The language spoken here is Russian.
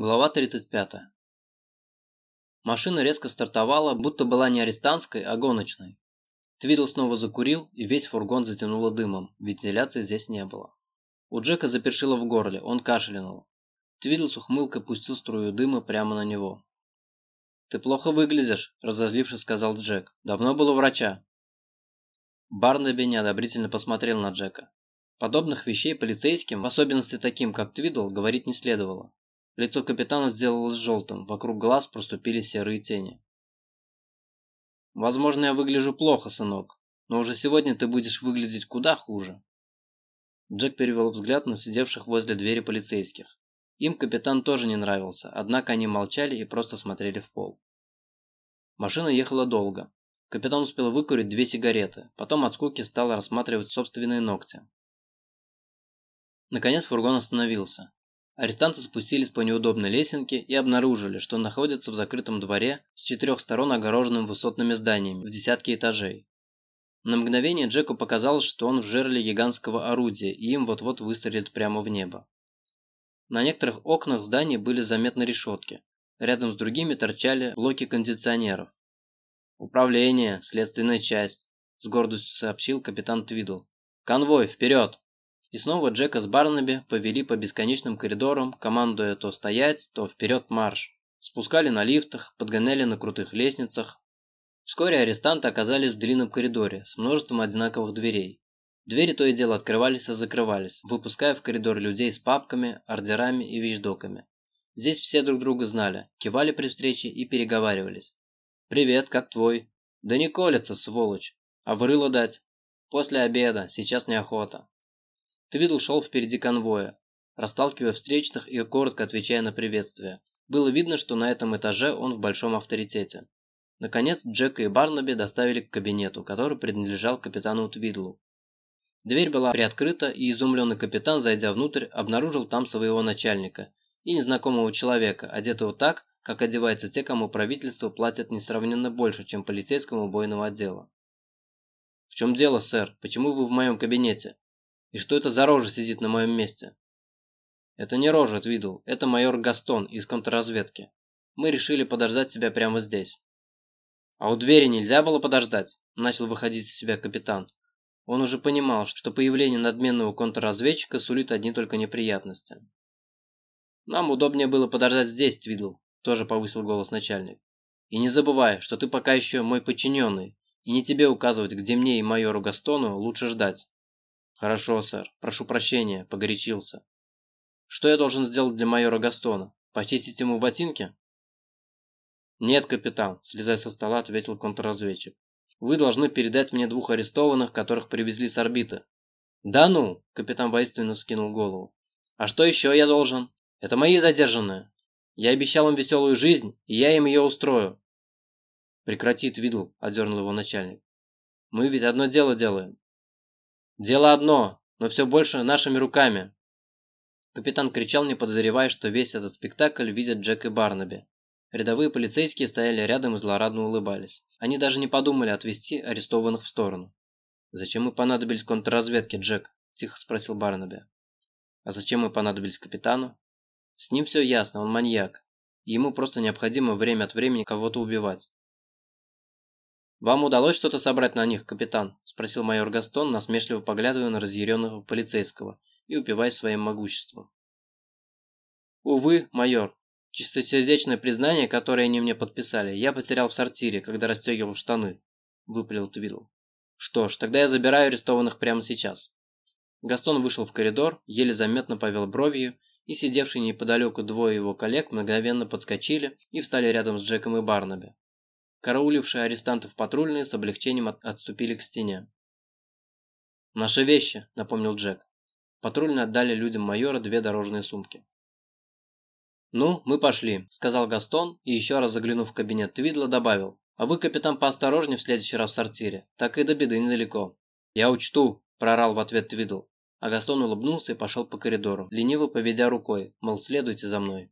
Глава 35. Машина резко стартовала, будто была не арестантской, а гоночной. Твидл снова закурил, и весь фургон затянуло дымом, вентиляции здесь не было. У Джека запершило в горле, он кашлянул. Твидл с ухмылкой пустил струю дыма прямо на него. «Ты плохо выглядишь», – разозлившись, сказал Джек. «Давно был у врача». Барнаби неодобрительно посмотрел на Джека. Подобных вещей полицейским, в особенности таким, как Твидл, говорить не следовало. Лицо капитана сделалось желтым, вокруг глаз проступили серые тени. «Возможно, я выгляжу плохо, сынок, но уже сегодня ты будешь выглядеть куда хуже». Джек перевел взгляд на сидевших возле двери полицейских. Им капитан тоже не нравился, однако они молчали и просто смотрели в пол. Машина ехала долго. Капитан успел выкурить две сигареты, потом от скуки стал рассматривать собственные ногти. Наконец фургон остановился. Арестанты спустились по неудобной лесенке и обнаружили, что находятся в закрытом дворе с четырех сторон огороженным высотными зданиями в десятки этажей. На мгновение Джеку показалось, что он в жерле гигантского орудия и им вот-вот выстрелит прямо в небо. На некоторых окнах зданий были заметны решетки. Рядом с другими торчали блоки кондиционеров. «Управление, следственная часть», – с гордостью сообщил капитан Твидл. «Конвой, вперед!» И снова Джека с Барнаби повели по бесконечным коридорам, командуя то стоять, то вперед марш. Спускали на лифтах, подгоняли на крутых лестницах. Вскоре арестанты оказались в длинном коридоре с множеством одинаковых дверей. Двери то и дело открывались и закрывались, выпуская в коридор людей с папками, ордерами и вещдоками. Здесь все друг друга знали, кивали при встрече и переговаривались. «Привет, как твой?» «Да не колется, сволочь. А в рыло дать?» «После обеда, сейчас неохота». Твидл шел впереди конвоя, расталкивая встречных и коротко отвечая на приветствия. Было видно, что на этом этаже он в большом авторитете. Наконец, Джека и Барнаби доставили к кабинету, который принадлежал капитану Твидлу. Дверь была приоткрыта, и изумленный капитан, зайдя внутрь, обнаружил там своего начальника и незнакомого человека, одетого так, как одеваются те, кому правительство платит несравненно больше, чем полицейскому убойного отдела. «В чем дело, сэр? Почему вы в моем кабинете?» И что это за рожа сидит на моем месте? Это не рожа, Твидл, это майор Гастон из контрразведки. Мы решили подождать тебя прямо здесь. А у двери нельзя было подождать? Начал выходить из себя капитан. Он уже понимал, что появление надменного контрразведчика сулит одни только неприятности. «Нам удобнее было подождать здесь, Твидл», – тоже повысил голос начальник. «И не забывай, что ты пока еще мой подчиненный, и не тебе указывать, где мне и майору Гастону лучше ждать. «Хорошо, сэр. Прошу прощения, погорячился. Что я должен сделать для майора Гастона? Почистить ему ботинки?» «Нет, капитан», – слезая со стола, ответил контрразведчик. «Вы должны передать мне двух арестованных, которых привезли с орбиты». «Да ну!» – капитан воинственно скинул голову. «А что еще я должен? Это мои задержанные. Я обещал им веселую жизнь, и я им ее устрою». «Прекрати, Твидл», – одернул его начальник. «Мы ведь одно дело делаем. «Дело одно, но все больше нашими руками!» Капитан кричал, не подозревая, что весь этот спектакль видят Джек и Барнаби. Рядовые полицейские стояли рядом и злорадно улыбались. Они даже не подумали отвести арестованных в сторону. «Зачем мы понадобились контрразведке, Джек?» – тихо спросил Барнаби. «А зачем мы понадобились капитану?» «С ним все ясно, он маньяк. Ему просто необходимо время от времени кого-то убивать. «Вам удалось что-то собрать на них, капитан?» – спросил майор Гастон, насмешливо поглядывая на разъяренного полицейского и упиваясь своим могуществом. «Увы, майор, чистосердечное признание, которое они мне подписали, я потерял в сортире, когда расстегивал штаны», – выпалил Твидл. «Что ж, тогда я забираю арестованных прямо сейчас». Гастон вышел в коридор, еле заметно повел бровью, и сидевшие неподалеку двое его коллег мгновенно подскочили и встали рядом с Джеком и Барнаби. Караулившие арестантов патрульные с облегчением от отступили к стене. «Наши вещи», – напомнил Джек. Патрульные отдали людям майора две дорожные сумки. «Ну, мы пошли», – сказал Гастон и еще раз заглянув в кабинет Твидла добавил. «А вы, капитан, поосторожнее в следующий раз в сортире, так и до беды недалеко». «Я учту», – прорал в ответ Твидл. А Гастон улыбнулся и пошел по коридору, лениво поведя рукой, мол, следуйте за мной.